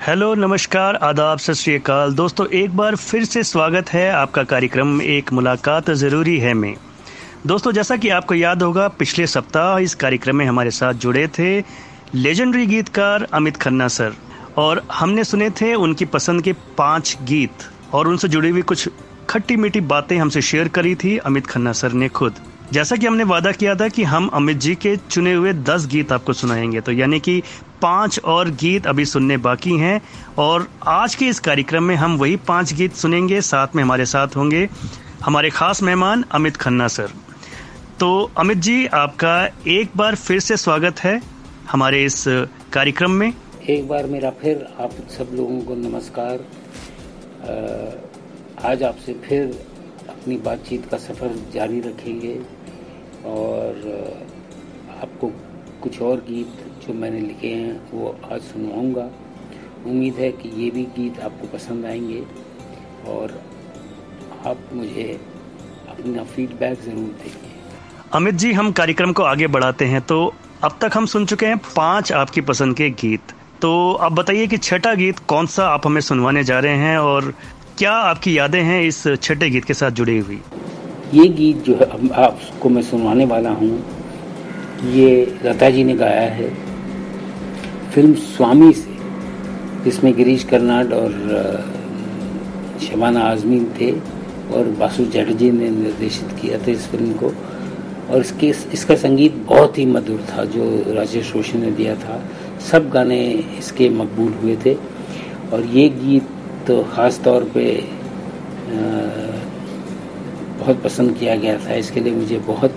Hello, नमस्कार, आदाब, सत श्रीकाल दोस्तों, एक बार फिर से स्वागत है आपका कार्यक्रम एक मुलाकात ज़रूरी है में। दोस्तों, जैसा कि आपको याद होगा, पिछले सप्ताह इस कार्यक्रम में हमारे साथ जुड़े थे लेजेंडरी गीतकार अमित खन्ना सर। और हमने सुने थे उनकी पसंद के पाँच गीत, और उनसे जुड़ी हुई कुछ खट्टी मीठी बातें हमसे शेयर करी थी अमित खन्ना सर ने खुद। जैसा कि हमने वादा किया था कि हम अमित जी के चुने हुए दस गीत आपको सुनाएँगे। तो यानी कि पाँच और गीत अभी सुनने बाकी हैं और आज के इस कार्यक्रम में हम वही पाँच गीत सुनेंगे, साथ में हमारे साथ होंगे हमारे खास मेहमान अमित खन्ना सर। तो अमित जी, आपका एक बार फिर से स्वागत है हमारे इस कार्यक्रम में। एक बार मेरा फिर आप सब लोगों को नमस्कार। आज आपसे फिर अपनी बातचीत का सफ़र जारी रखेंगे। और आपको कुछ और गीत जो मैंने लिखे हैं, वो आज सुनवाऊँगा। उम्मीद है कि ये भी गीत आपको पसंद आएँगे और आप मुझे अपना फीडबैक ज़रूर देंगे। अमित जी, हम कार्यक्रम को आगे बढ़ाते हैं तो अब तक हम सुन चुके हैं पाँच आपकी पसंद के गीत। तो अब बताइए कि छठा गीत कौन सा आप हमें सुनवाने जा रहे हैं और क्या आपकी यादें हैं इस छठे गीत के साथ जुड़ी हुई? ये गीत जो है आपको मैं सुनवाने वाला हूँ। ये लता जी ने गाया है। फ़िल्म स्वामी से, जिसमें गिरीश कर्नाड और शबाना आजमी थे और बासु चैटर्जी ने निर्देशित किया था इस फ़िल्म को। और इसके, इसका संगीत बहुत ही मधुर था, जो राजेश रोशन ने दिया था। सब गाने इसके मकबूल हुए थे। और ये गीत तो ख़ास तौर पे बहुत पसंद किया गया था। इसके लिए मुझे बहुत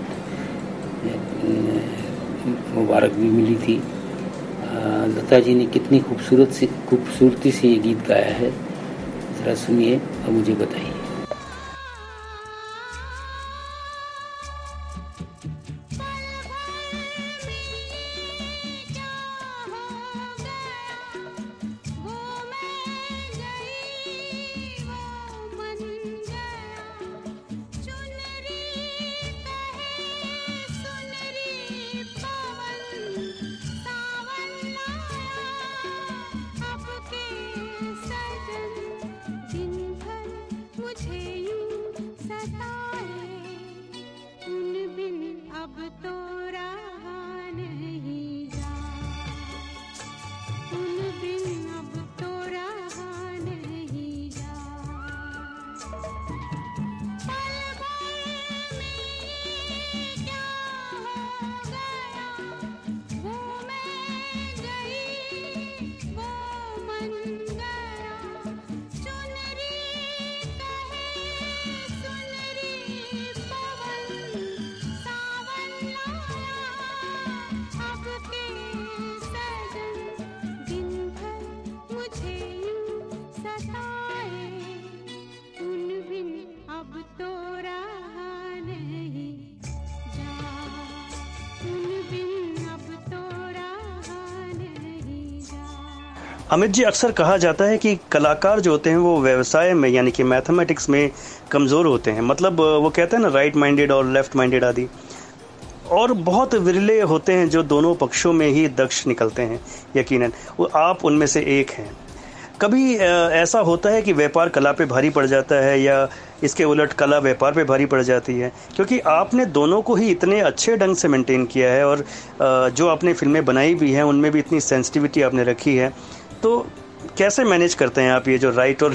मुबारक भी मिली थी। लता जी ने कितनी खूबसूरत से, खूबसूरती से ये गीत गाया है। ज़रा सुनिए और मुझे बताइए। अमित जी, अक्सर कहा जाता है कि कलाकार जो होते हैं, वो व्यवसाय में, यानी कि मैथमेटिक्स में कमज़ोर होते हैं। मतलब वो कहते हैं ना राइट माइंडेड और लेफ़्ट माइंडेड आदि। और बहुत विरले होते हैं जो दोनों पक्षों में ही दक्ष निकलते हैं, यकीनन। आप उनमें से एक हैं। कभी ऐसा होता है कि व्यापार कला पे भारी पड़ जाता है या इसके उलट कला व्यापार पे भारी पड़ जाती है? क्योंकि आपने दोनों को ही इतने अच्छे ढंग से मेंटेन किया है और जो आपने फ़िल्में बनाई भी हैं, उनमें भी इतनी सेंसिटिविटी आपने रखी है। तो कैसे मैनेज करते हैं आप ये जो राइट और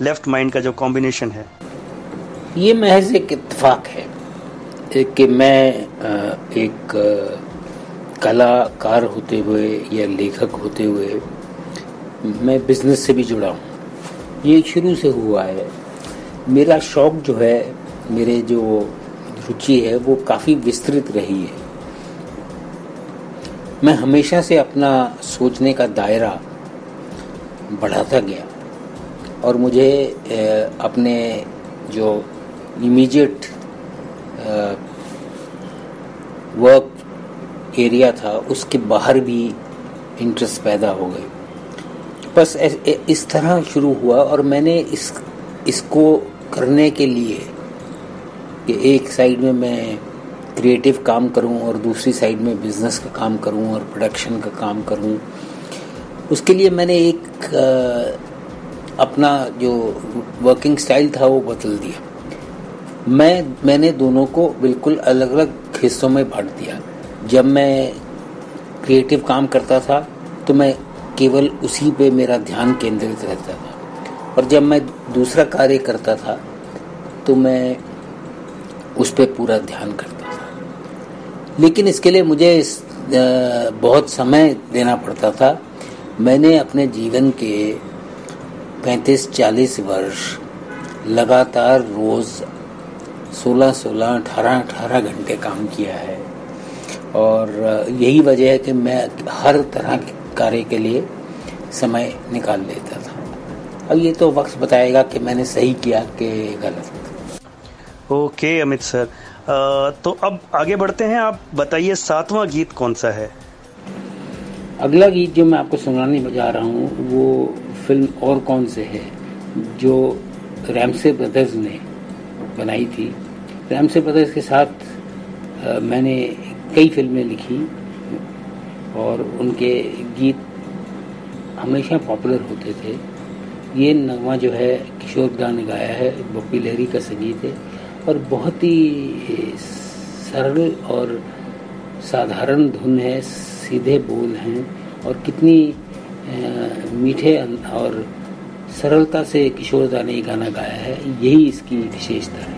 लेफ़्ट माइंड का जो कॉम्बिनेशन है? ये महज एक इतफाक है कि मैं एक कलाकार होते हुए या लेखक होते हुए मैं बिज़नेस से भी जुड़ा हूँ। ये शुरू से हुआ है। मेरा शौक जो है, मेरे जो रुचि है, वो काफ़ी विस्तृत रही है। मैं हमेशा से अपना सोचने का दायरा बढ़ाता गया। और मुझे अपने जो इमीडिएट वर्क एरिया था, उसके बाहर भी इंटरेस्ट पैदा हो गए। बस इस तरह शुरू हुआ और मैंने इस, इसको करने के लिए कि एक साइड में मैं क्रिएटिव काम करूँ और दूसरी साइड में बिज़नेस का काम करूँ और प्रोडक्शन का काम करूँ। उसके लिए मैंने एक आ, अपना जो वर्किंग स्टाइल था वो बदल दिया। मैं मैंने दोनों को बिल्कुल अलग अलग हिस्सों में बांट दिया। जब मैं क्रिएटिव काम करता था तो मैं केवल उसी पे मेरा ध्यान केंद्रित रहता था। और जब मैं दूसरा कार्य करता था तो मैं उस पर पूरा ध्यान करता था। लेकिन इसके लिए मुझे इस बहुत समय देना पड़ता था। मैंने अपने जीवन के 35-40 वर्ष लगातार रोज 16-16, 18-18 घंटे काम किया है। और यही वजह है कि मैं हर तरह के कार्य के लिए समय निकाल लेता था। अब ये तो वक्त बताएगा कि मैंने सही किया कि गलत। Okay Amit sir. तो अब आगे बढ़ते हैं। आप बताइए सातवां गीत कौन सा है? अगला गीत जो मैं आपको सुनाने जा रहा हूँ वो फ़िल्म और कौन से है जो रैमसे ब्रदर्स ने बनाई थी। रैमसे ब्रदर्स के साथ आ, मैंने कई फ़िल्में लिखी और उनके गीत हमेशा पॉपुलर होते थे। ये नगमा जो है किशोर दा ने गाया है बप्पी लहरी का संगीत है और बहुत ही सरल और साधारण धुन है सीधे बोल हैं और कितनी मीठे और सरलता से किशोरदा ने गाना गाया है, यही इसकी विशेषता है।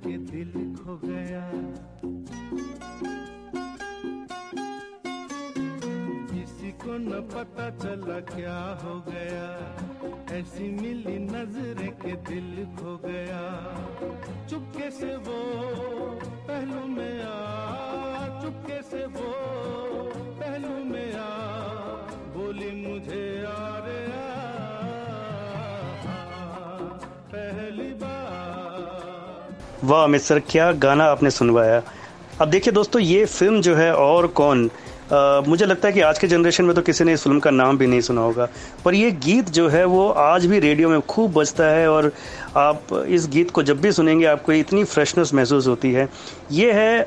के दिल खो गया। किसी को न पता चला क्या हो गया। ऐसी मिली नज़र के दिल खो गया। चुपके से वो पहलू में आ, चुपके से वो वाह अमित सर क्या गाना आपने सुनवाया? अब देखिए दोस्तों ये फ़िल्म जो है और कौन? आ, मुझे लगता है कि आज के जनरेशन में तो किसी ने इस फ़िल्म का नाम भी नहीं सुना होगा। पर ये गीत जो है वो आज भी रेडियो में खूब बजता है और आप इस गीत को जब भी सुनेंगे आपको इतनी फ्रेशनेस महसूस होती है। ये है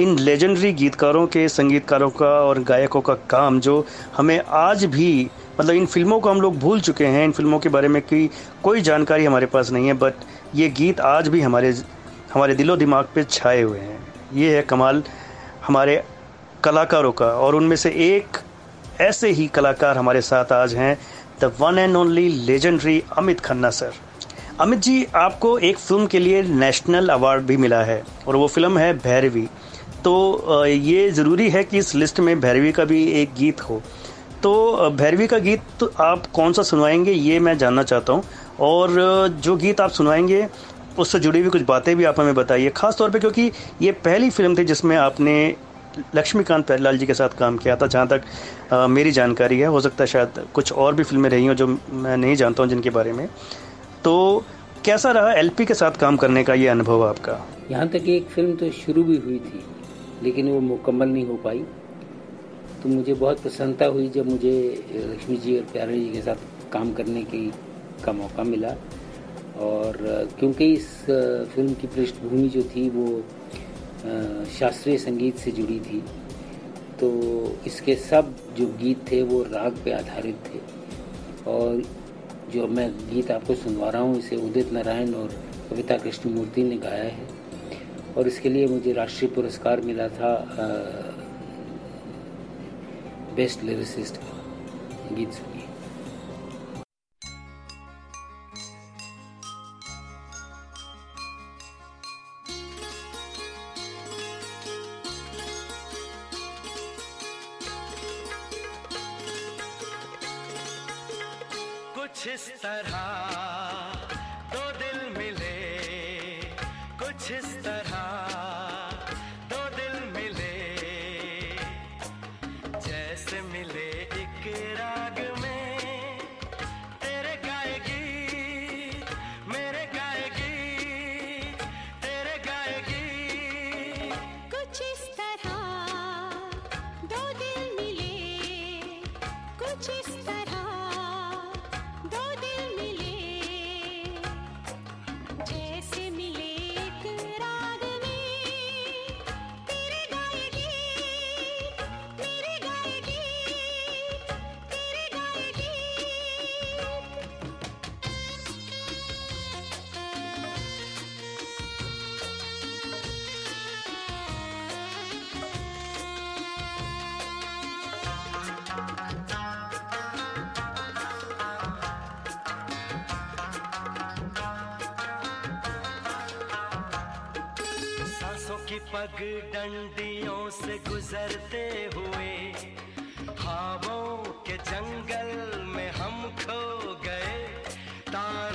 इन लेजेंडरी गीतकारों के संगीतकारों का और गायकों का काम जो हमें आज भी मतलब इन फ़िल्मों को हम लोग भूल चुके हैं। इन फ़िल्मों के बारे में की कोई जानकारी हमारे पास नहीं है बट ये गीत आज भी हमारे हमारे दिलो दिमाग पे छाए हुए हैं। ये है कमाल हमारे कलाकारों का और उनमें से एक ऐसे ही कलाकार हमारे साथ आज हैं the one and only legendary Amit Khanna sir. Amit ji, आपको एक फ़िल्म के लिए नेशनल अवार्ड भी मिला है और वो फ़िल्म है भैरवी। तो ये ज़रूरी है कि इस लिस्ट में भैरवी का भी एक गीत हो। तो भैरवी का गीत तो आप कौन सा सुनवाएँगे, ये मैं जानना चाहता हूँ। और जो गीत आप सुनवाएँगे उससे जुड़ी हुई कुछ बातें भी आप हमें बताइए ख़ास तौर पे क्योंकि ये पहली फ़िल्म थी जिसमें आपने लक्ष्मीकांत प्यारीलाल जी के साथ काम किया था जहाँ तक आ, मेरी जानकारी है। हो सकता है शायद कुछ और भी फ़िल्में रही हों जो मैं नहीं जानता हूँ जिनके बारे में। तो कैसा रहा एलपी के साथ काम करने का ये अनुभव आपका? यहाँ तक एक फ़िल्म तो शुरू भी हुई थी लेकिन वो मुकम्मल नहीं हो पाई। तो मुझे बहुत प्रसन्नता हुई जब मुझे लक्ष्मी जी और प्यारे जी के साथ काम करने की का मौका मिला। और क्योंकि इस फ़िल्म की पृष्ठभूमि जो थी वो शास्त्रीय संगीत से जुड़ी थी। तो इसके सब जो गीत थे वो राग पे आधारित थे। और जो मैं गीत आपको सुनवा रहा हूँ इसे उदित नारायण और कविता कृष्णमूर्ति ने गाया है। और इसके लिए मुझे राष्ट्रीय पुरस्कार मिला था आ, बेस्ट लिरिसिस्ट गीत कुछ इस तरह की पग डंडियों से गुजरते हुए हावों के जंगल में हम खो गए। तारों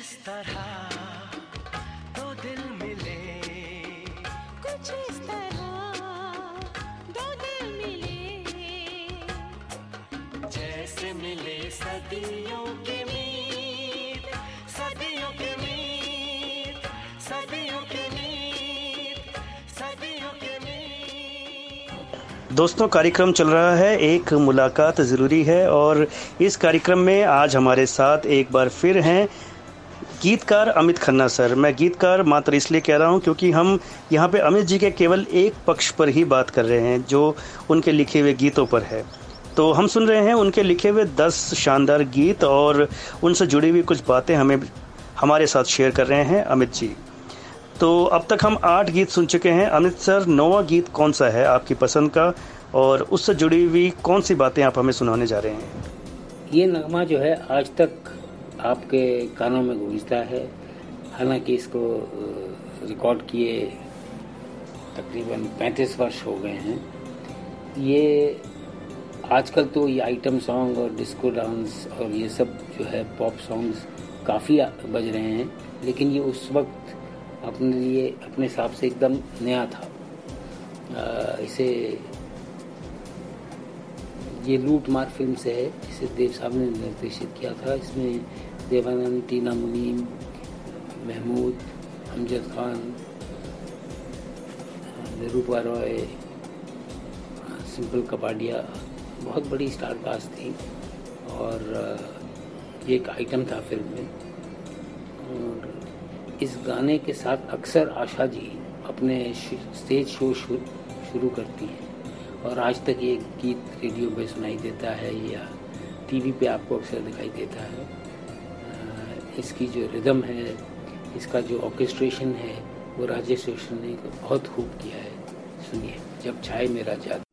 तरह दिल मिले, कुछ इस तरह दो दिल मिले। जैसे मिले सदियों के मीत, सदियों के मीत, सदियों के मीत, सदियों के दोस्तों, कार्यक्रम चल रहा है। एक मुलाकात ज़रूरी है और इस कार्यक्रम में आज हमारे साथ एक बार फिर हैं गीतकार अमित खन्ना, सर। मैं गीतकार मात्र इसलिए कह रहा हूँ क्योंकि हम यहाँ पे अमित जी के केवल एक पक्ष पर ही बात कर रहे हैं, जो उनके लिखे हुए गीतों पर है। तो हम सुन रहे हैं उनके लिखे हुए दस शानदार गीत और उनसे जुड़ी हुई कुछ बातें हमें हमारे साथ शेयर कर रहे हैं अमित जी। तो अब तक हम आठ गीत सुन चुके हैं। अमित सर, नौवा गीत कौन सा है आपकी पसंद का? और उससे जुड़ी हुई कौन सी बातें आप हमें सुनाने जा रहे हैं? ये नगमा जो है, आज तक आपके कानों में गूंजता है। हालाँकि इसको रिकॉर्ड किए तकरीबन 35 वर्ष हो गए हैं। ये आजकल तो ये आइटम सॉन्ग और डिस्को डांस और ये सब जो है पॉप सॉन्ग्स काफ़ी बज रहे हैं। लेकिन ये उस वक्त अपने लिए अपने हिसाब से एकदम नया था। अ, इसे ये लूट मार फ़िल्म से है। जिसे देव साहब ने निर्देशित किया था। इसमें देवानंद, टीना मुनीम, महमूद, अमजद खान, निरूपा रॉय, सिंपल कपाडिया बहुत बड़ी स्टार कास्ट थी और ये एक आइटम था फ़िल्म में। और इस गाने के साथ अक्सर आशा जी अपने स्टेज शो शुरू करती हैं। और आज तक ये गीत रेडियो पे सुनाई देता है या टीवी पे आपको अक्सर दिखाई देता है। इसकी जो रिदम है, इसका जो ऑर्केस्ट्रेशन है, वो राजेश रोशन ने बहुत खूब किया है। सुनिए, जब छाए मेरा जादू।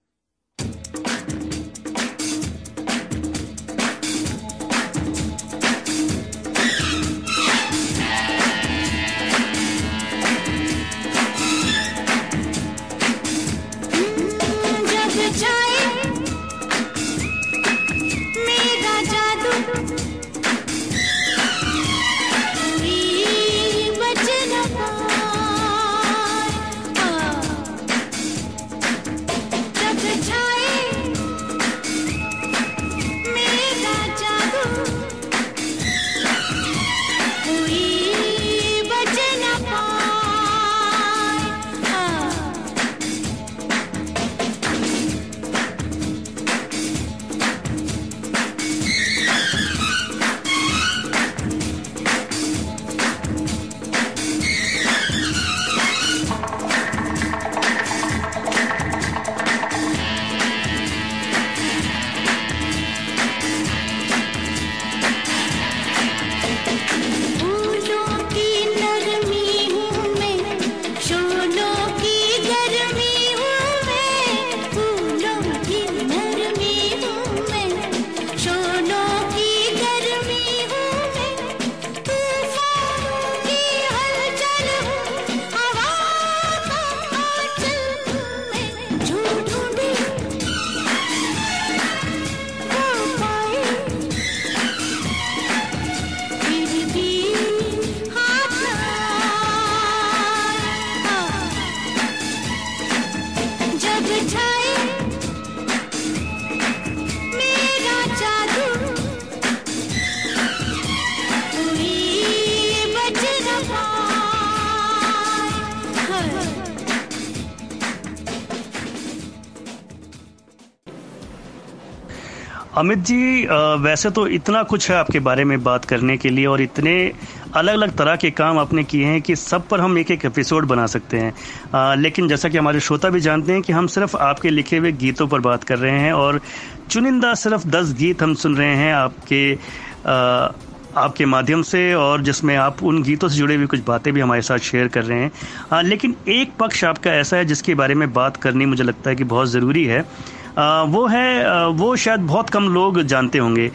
अमित जी वैसे तो इतना कुछ है आपके बारे में बात करने के लिए और इतने अलग अलग तरह के काम आपने किए हैं कि सब पर हम एक एक एपिसोड बना सकते हैं। अ, लेकिन जैसा कि हमारे श्रोता भी जानते हैं कि हम सिर्फ़ आपके लिखे हुए गीतों पर बात कर रहे हैं और चुनिंदा सिर्फ़ दस गीत हम सुन रहे हैं आपके अ, आपके माध्यम से और जिसमें आप उन गीतों से जुड़े हुई कुछ बातें भी हमारे साथ शेयर कर रहे हैं। अ, लेकिन एक पक्ष आपका ऐसा है जिसके बारे में बात करनी मुझे लगता है कि बहुत ज़रूरी है। वो है वो शायद बहुत कम लोग जानते होंगे।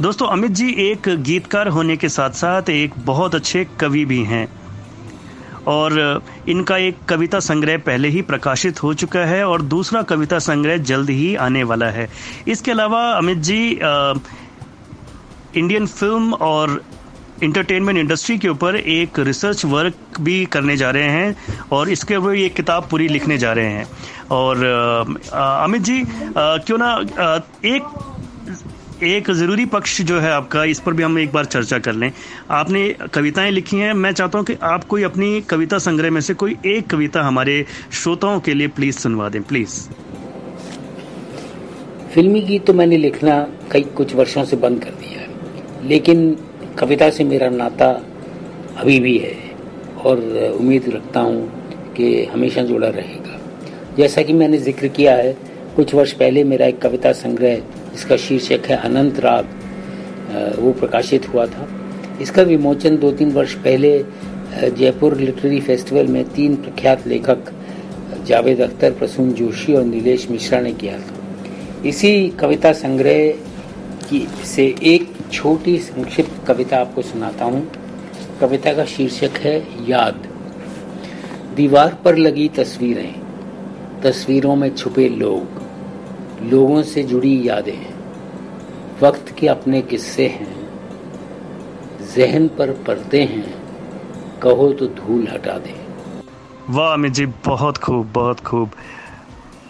दोस्तों अमित जी एक गीतकार होने के साथ साथ एक बहुत अच्छे कवि भी हैं। और इनका एक कविता संग्रह पहले ही प्रकाशित हो चुका है और दूसरा कविता संग्रह जल्द ही आने वाला है। इसके अलावा अमित जी अ, इंडियन फ़िल्म और इंटरटेनमेंट इंडस्ट्री के ऊपर एक रिसर्च वर्क भी करने जा रहे हैं और इसके ऊपर ये किताब पूरी लिखने जा रहे हैं। और अमित जी क्यों ना एक एक ज़रूरी पक्ष जो है आपका, इस पर भी हम एक बार चर्चा कर लें। आपने कविताएँ लिखी हैं, मैं चाहता हूँ कि आप कोई अपनी कविता संग्रह में से कोई एक कविता हमारे श्रोताओं के लिए प्लीज़ सुनवा दें प्लीज़ फिल्मी गीत तो मैंने लिखना कई कुछ वर्षों से बंद कर दिया है, लेकिन कविता से मेरा नाता अभी भी है और उम्मीद रखता हूँ कि हमेशा जुड़ा रहेगा। जैसा कि मैंने ज़िक्र किया है, कुछ वर्ष पहले मेरा एक कविता संग्रह, जिसका शीर्षक है अनंत राग वो प्रकाशित हुआ था। इसका विमोचन दो तीन वर्ष पहले जयपुर लिटरेरी फेस्टिवल में तीन प्रख्यात लेखक, जावेद अख्तर, प्रसून जोशी और नीलेश मिश्रा ने किया था। इसी कविता संग्रह की से एक छोटी संक्षिप्त कविता आपको सुनाता हूँ। कविता का शीर्षक है याद। दीवार पर लगी तस्वीरें। तस्वीरों में छुपे लोग। लोगों से जुड़ी यादें वक्त के अपने किस्से हैं। जहन पर पर्दे हैं। कहो तो धूल हटा दें। वाह अमित जी, बहुत खूब बहुत खूब।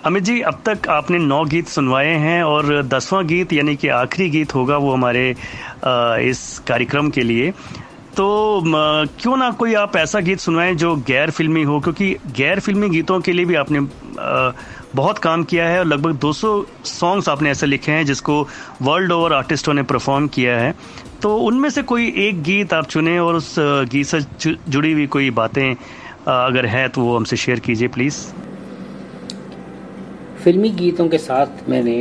अमित जी, अब तक आपने नौ गीत सुनवाए हैं और दसवां गीत यानी कि आखिरी गीत होगा वो हमारे इस कार्यक्रम के लिए। तो क्यों ना कोई आप ऐसा गीत सुनवाएँ जो गैर फिल्मी हो? क्योंकि गैर फिल्मी गीतों के लिए भी आपने बहुत काम किया है और लगभग 200 सॉन्ग्स आपने ऐसे लिखे हैं जिसको वर्ल्ड ओवर आर्टिस्टों ने परफॉर्म किया है। तो उनमें से कोई एक गीत आप चुने और उस गीत से जुड़ी हुई कोई बातें अगर है तो वो हमसे शेयर कीजिए प्लीज़। फिल्मी गीतों के साथ मैंने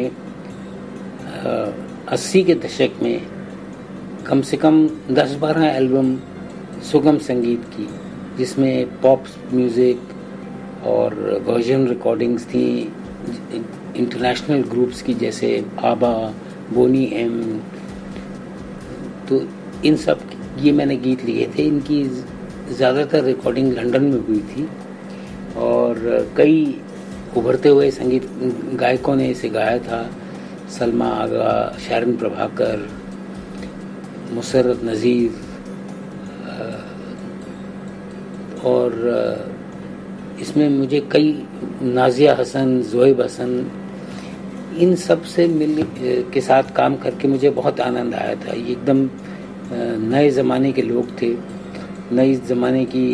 अस्सी के दशक में कम से कम दस बारह एल्बम सुगम संगीत की, जिसमें पॉप म्यूज़िक और वर्जन रिकॉर्डिंग्स थी, इंटरनेशनल ग्रुप्स की जैसे आबा, बोनी एम तो इन सब ये मैंने गीत लिए थे। इनकी ज़्यादातर रिकॉर्डिंग लंदन में हुई थी और कई उभरते हुए संगीत गायकों ने इसे गाया था। सलमा, आगा शारन प्रभाकर, मुसरत नज़ीर और इसमें मुझे कई, नाजिया हसन जोएब हसन, इन सबसे मिल के साथ काम करके मुझे बहुत आनंद आया था। ये एकदम नए ज़माने के लोग थे, नई ज़माने की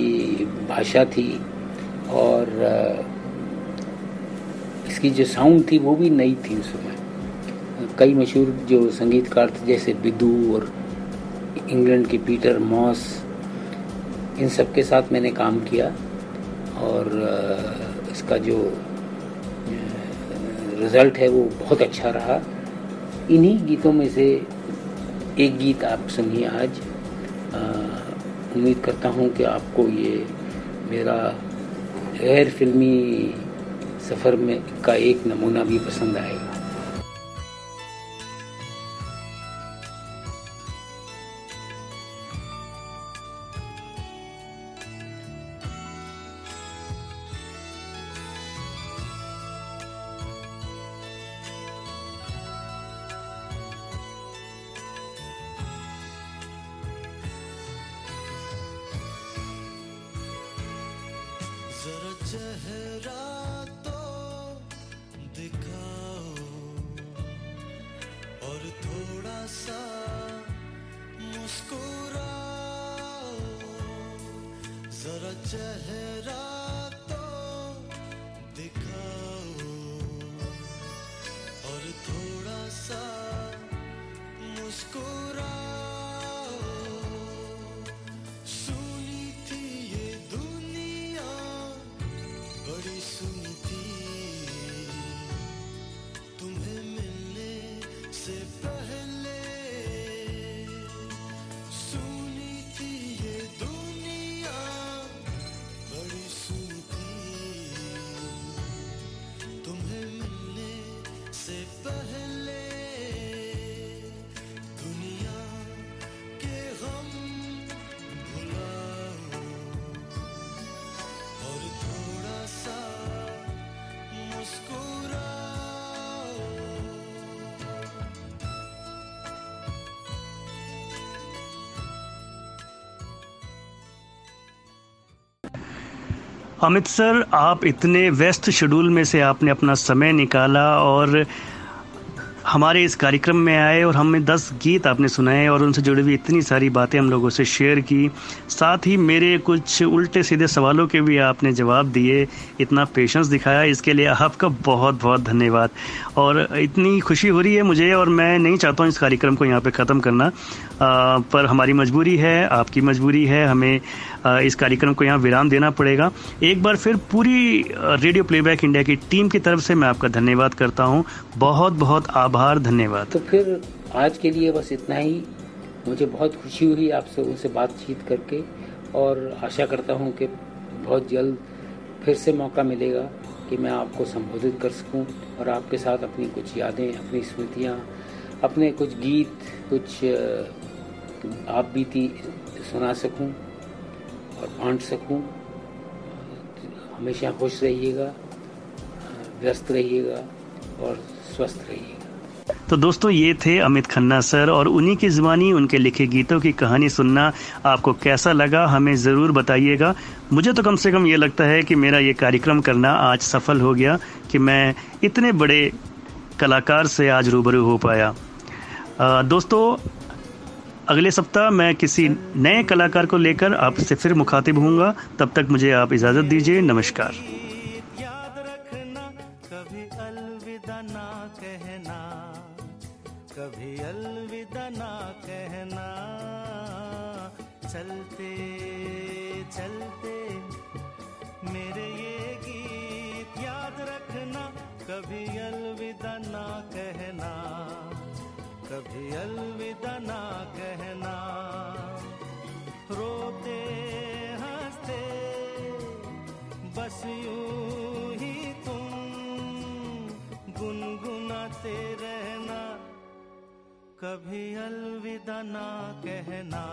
भाषा थी, और इसकी जो साउंड थी वो भी नई थी उस समय। कई मशहूर जो संगीतकार थे, जैसे बिदू और इंग्लैंड के पीटर मॉस, इन सब के साथ मैंने काम किया और इसका जो रिज़ल्ट है वो बहुत अच्छा रहा। इन्हीं गीतों में से एक गीत आप सुनिए आज। उम्मीद करता हूँ कि आपको ये मेरा गैर फिल्मी सफ़र में का एक नमूना भी पसंद आएगा। जरा चेहरा तो दिखाओ और थोड़ा सा मुस्कुराओ। जरा चेहरा से पहले अमित सर आप इतने व्यस्त शेड्यूल में से आपने अपना समय निकाला और हमारे इस कार्यक्रम में आए और हमें दस गीत आपने सुनाए और उनसे जुड़ी हुई इतनी सारी बातें हम लोगों से शेयर की। साथ ही मेरे कुछ उल्टे सीधे सवालों के भी आपने जवाब दिए इतना पेशेंस दिखाया। इसके लिए आपका बहुत बहुत धन्यवाद। और इतनी खुशी हो रही है मुझे और मैं नहीं चाहता हूँ इस कार्यक्रम को यहाँ पर ख़त्म करना। आ, पर हमारी मजबूरी है आपकी मजबूरी है हमें आ, इस कार्यक्रम को यहाँ विराम देना पड़ेगा। एक बार फिर पूरी रेडियो प्लेबैक इंडिया की टीम की तरफ़ से मैं आपका धन्यवाद करता हूँ। बहुत बहुत आभार। धन्यवाद। तो फिर आज के लिए बस इतना ही। मुझे बहुत खुशी हुई आपसे उनसे बातचीत करके और आशा करता हूँ कि बहुत जल्द फिर से मौका मिलेगा कि मैं आपको संबोधित कर सकूँ और आपके साथ अपनी कुछ यादें, अपनी स्मृतियाँ, अपने कुछ गीत, कुछ आप बीती सुना सकूँ और बांट सकूँ। हमेशा खुश रहिएगा व्यस्त रहिएगा और स्वस्थ रहिएगा। तो दोस्तों ये थे अमित खन्ना सर और उन्हीं की जुबानी उनके लिखे गीतों की कहानी सुनना आपको कैसा लगा हमें ज़रूर बताइएगा। मुझे तो कम से कम ये लगता है कि मेरा ये कार्यक्रम करना आज सफल हो गया कि मैं इतने बड़े कलाकार से आज रूबरू हो पाया। अ, दोस्तों अगले सप्ताह मैं किसी नए कलाकार को लेकर आपसे फिर मुखातिब हूँगा तब तक मुझे आप इजाज़त दीजिए। नमस्कार। ही तुम गुनगुनाते रहना। कभी अलविदा ना कहना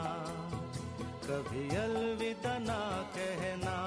कभी अलविदा ना कहना।